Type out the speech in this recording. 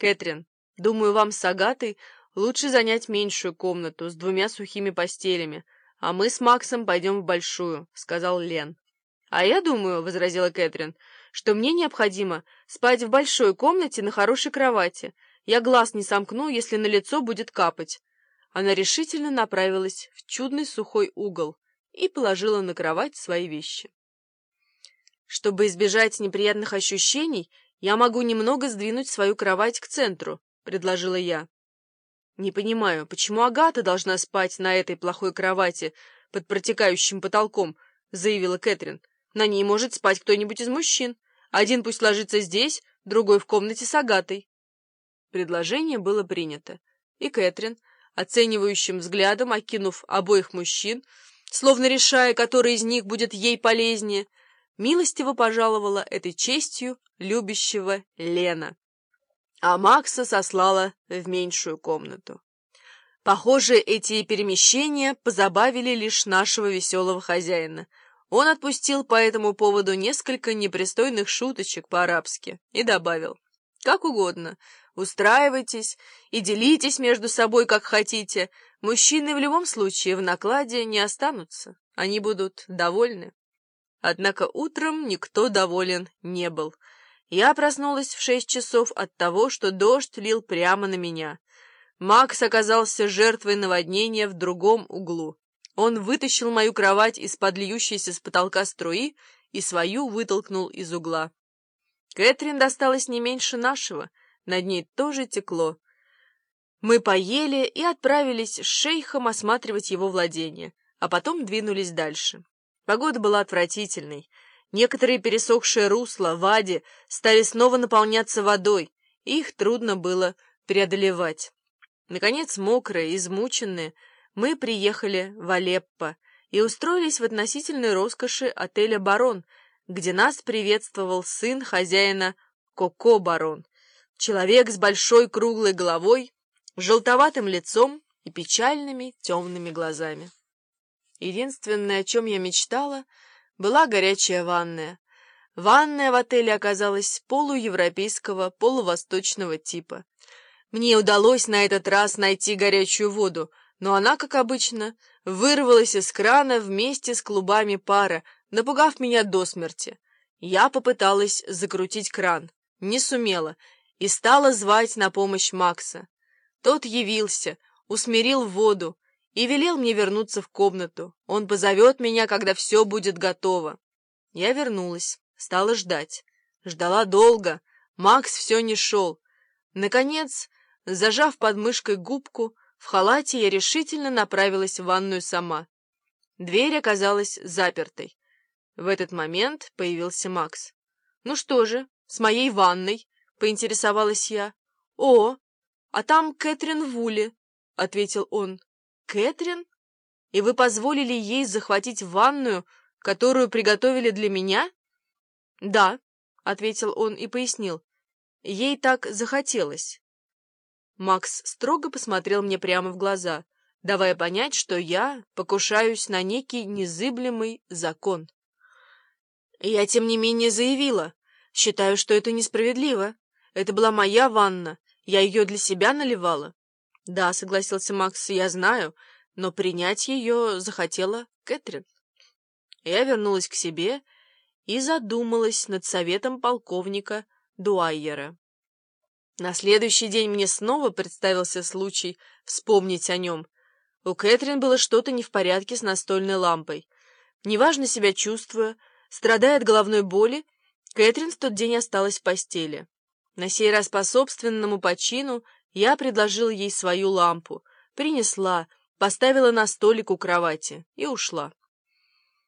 «Кэтрин, думаю, вам с Агатой лучше занять меньшую комнату с двумя сухими постелями, а мы с Максом пойдем в большую», — сказал Лен. «А я думаю», — возразила Кэтрин, — «что мне необходимо спать в большой комнате на хорошей кровати. Я глаз не сомкну, если на лицо будет капать». Она решительно направилась в чудный сухой угол и положила на кровать свои вещи. Чтобы избежать неприятных ощущений, я могу немного сдвинуть свою кровать к центру, — предложила я. Не понимаю, почему Агата должна спать на этой плохой кровати под протекающим потолком, — заявила Кэтрин. На ней может спать кто-нибудь из мужчин. Один пусть ложится здесь, другой в комнате с Агатой. Предложение было принято, и Кэтрин, оценивающим взглядом окинув обоих мужчин, словно решая, который из них будет ей полезнее, милостиво пожаловала этой честью любящего Лена, а Макса сослала в меньшую комнату. Похоже, эти перемещения позабавили лишь нашего веселого хозяина. Он отпустил по этому поводу несколько непристойных шуточек по-арабски и добавил, «Как угодно, устраивайтесь и делитесь между собой, как хотите. Мужчины в любом случае в накладе не останутся, они будут довольны». Однако утром никто доволен не был. Я проснулась в шесть часов от того, что дождь лил прямо на меня. Макс оказался жертвой наводнения в другом углу. Он вытащил мою кровать из-под льющейся с потолка струи и свою вытолкнул из угла. Кэтрин досталась не меньше нашего, над ней тоже текло. Мы поели и отправились с шейхом осматривать его владение, а потом двинулись дальше. Погода была отвратительной. Некоторые пересохшие русла, вади, стали снова наполняться водой, и их трудно было преодолевать. Наконец, мокрые, измученные, мы приехали в Алеппо и устроились в относительной роскоши отеля «Барон», где нас приветствовал сын хозяина Коко Барон, человек с большой круглой головой, желтоватым лицом и печальными темными глазами. Единственное, о чем я мечтала, была горячая ванная. Ванная в отеле оказалась полуевропейского, полувосточного типа. Мне удалось на этот раз найти горячую воду, но она, как обычно, вырвалась из крана вместе с клубами пара, напугав меня до смерти. Я попыталась закрутить кран, не сумела, и стала звать на помощь Макса. Тот явился, усмирил воду, и велел мне вернуться в комнату. Он позовет меня, когда все будет готово. Я вернулась, стала ждать. Ждала долго, Макс все не шел. Наконец, зажав под мышкой губку, в халате я решительно направилась в ванную сама. Дверь оказалась запертой. В этот момент появился Макс. «Ну что же, с моей ванной?» — поинтересовалась я. «О, а там Кэтрин Вули», — ответил он. Кэтрин? И вы позволили ей захватить ванную, которую приготовили для меня? Да, — ответил он и пояснил. Ей так захотелось. Макс строго посмотрел мне прямо в глаза, давая понять, что я покушаюсь на некий незыблемый закон. Я, тем не менее, заявила. Считаю, что это несправедливо. Это была моя ванна, я ее для себя наливала. «Да», — согласился Макс, — «я знаю, но принять ее захотела Кэтрин». Я вернулась к себе и задумалась над советом полковника Дуайера. На следующий день мне снова представился случай вспомнить о нем. У Кэтрин было что-то не в порядке с настольной лампой. Неважно себя чувствуя, страдая от головной боли, Кэтрин в тот день осталась в постели. На сей раз по собственному почину я предложила ей свою лампу, принесла, поставила на столик у кровати и ушла.